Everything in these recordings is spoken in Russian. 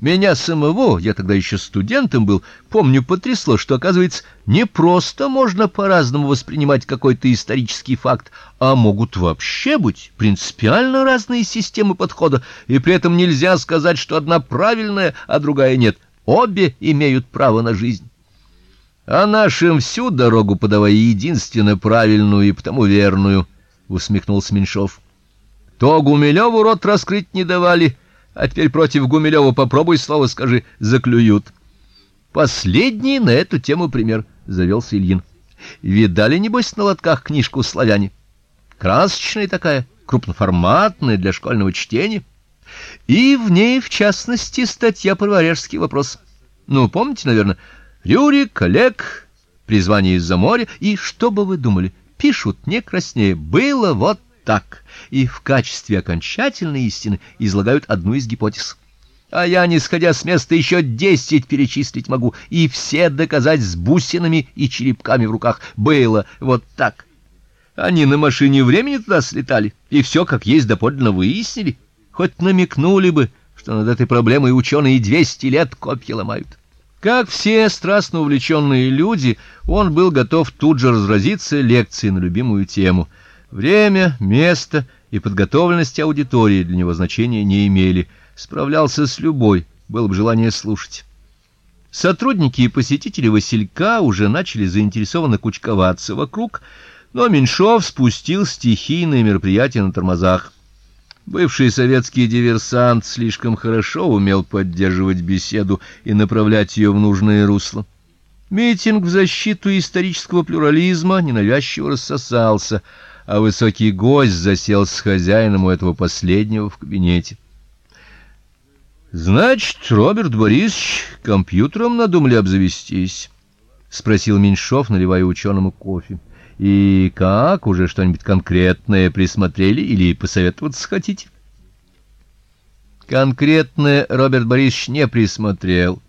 Меня самого, я тогда еще студентом был, помню, потрясло, что, оказывается, не просто можно по-разному воспринимать какой-то исторический факт, а могут вообще быть принципиально разные системы подхода, и при этом нельзя сказать, что одна правильная, а другая нет. Обе имеют право на жизнь. А нашим всю дорогу подавая единственно правильную и потому верную, усмехнулся Меньшов. То Гумилеву рот раскрыть не давали, а теперь против Гумилева попробуй слово скажи, заклюют. Последний на эту тему пример завелся Ильин. Видали небось на лотках книжку Славяне? Красочная такая, крупноформатная для школьного чтения. И в ней, в частности, статья про варяжский вопрос. Ну, помните, наверное, Рюрик, Олег, призвание из-за моря, и что бы вы думали? Пишут не краснее. Было вот так и в качестве окончательной истины излагают одну из гипотез. А я, не сходя с места, еще десять перечислить могу и все доказать с бусинами и черепками в руках. Было вот так. Они на машине времени туда слетали и все как есть доподлинно выяснили. Хоть намекнули бы, что над этой проблемой ученые двести лет копья ломают. Как все страстно увлеченные люди, он был готов тут же разразиться лекцией на любимую тему. Время, место и подготовленность аудитории для него значения не имели. Справлялся с любой, было бы желание слушать. Сотрудники и посетители Василька уже начали заинтересованно кучковаться вокруг, но Меньшов спустил стихийное мероприятие на тормозах. Бывший советский диверсант слишком хорошо умел поддерживать беседу и направлять ее в нужное русло. Митинг в защиту исторического плюрализма ненавязчиво рассосался, а высокий гость засел с хозяином у этого последнего в кабинете. Значит, Роберт Борисович компьютером надумали обзавестись, спросил Меньшов, наливая ученому кофе. И как, уже что-нибудь конкретное присмотрели или посоветоваться хотите? Конкретное Роберт Борисович не присмотрел,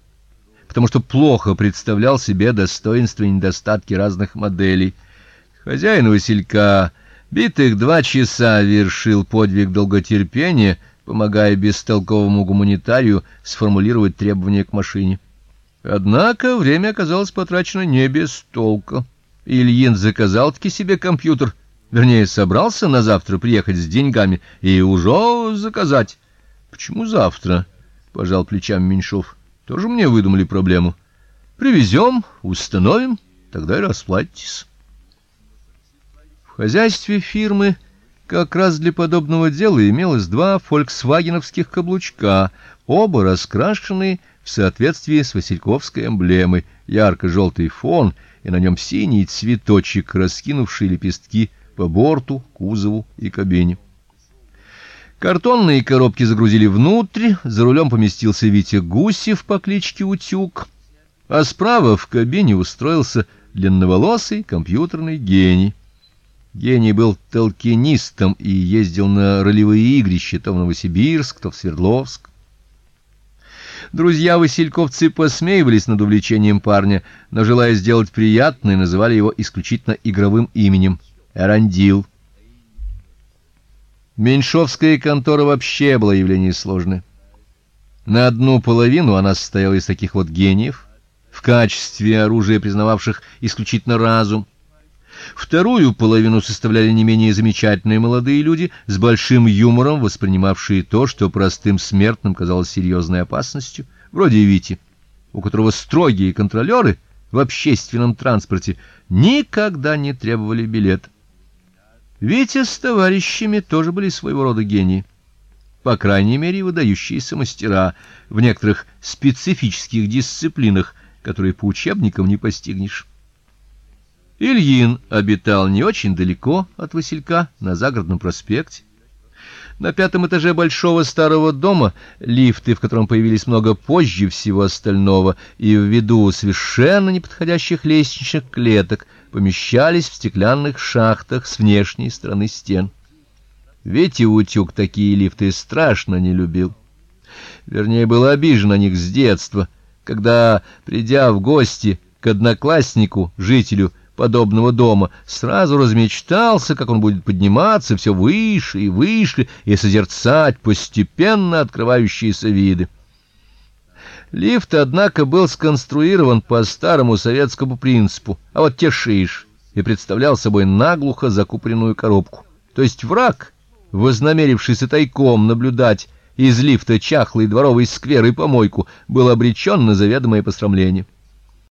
потому что плохо представлял себе достоинства и недостатки разных моделей. Хозяин Василька Битых два часа вершил подвиг долготерпения, помогая бестолковому гуманитарию сформулировать требования к машине. Однако время оказалось потрачено не без толка. Ильин заказал-таки себе компьютер, вернее, собрался на завтра приехать с деньгами и уже заказать. Почему завтра? пожал плечами Меньшов. Тоже мне выдумали проблему. Привезем, установим, тогда и расплатитесь. Хозяйстве фирмы как раз для подобного дела имелось два фольксвагеновских каблучка, оба раскрашенные в соответствии с васильковской эмблемой, ярко желтый фон и на нем синий цветочек, раскинувший лепестки по борту, кузову и кабине. Картонные коробки загрузили внутрь, за рулем поместился Витя Гусев по кличке Утюг, а справа в кабине устроился длинноволосый компьютерный гений. Гений был толкинистом и ездил на ролевые игрища то в Новосибирск, то в Свердловск. Друзья васильковцы посмеивались над увлечением парня, но желая сделать приятное, называли его исключительно игровым именем Эрандил. Меньшовская контора вообще была явление сложное. На одну половину она состояла из таких вот гениев, в качестве оружия признававших исключительно разум, Вторую половину составляли не менее замечательные молодые люди с большим юмором, воспринимавшие то, что простым смертным казалось серьезной опасностью, вроде Вити, у которого строгие контролеры в общественном транспорте никогда не требовали билет. Витя с товарищами тоже были своего рода гении. По крайней мере, выдающиеся мастера в некоторых специфических дисциплинах, которые по учебникам не постигнешь. Ильин обитал не очень далеко от Василька, на загородном проспекте. На пятом этаже большого старого дома, лифты в котором появились много позже всего остального, и ввиду совершенно неподходящих лестничных клеток, помещались в стеклянных шахтах с внешней стороны стен. Вети Утюг такие лифты страшно не любил. Вернее, был обижен на них с детства, когда, придя в гости к однокласснику, жителю подобного дома, сразу размечтался, как он будет подниматься все выше и выше и созерцать постепенно открывающиеся виды. Лифт, однако, был сконструирован по старому советскому принципу, а вот тешишь и представлял собой наглухо закупоренную коробку. То есть враг, вознамерившийся тайком наблюдать из лифта чахлый дворовый сквер и помойку, был обречен на заведомое посрамление.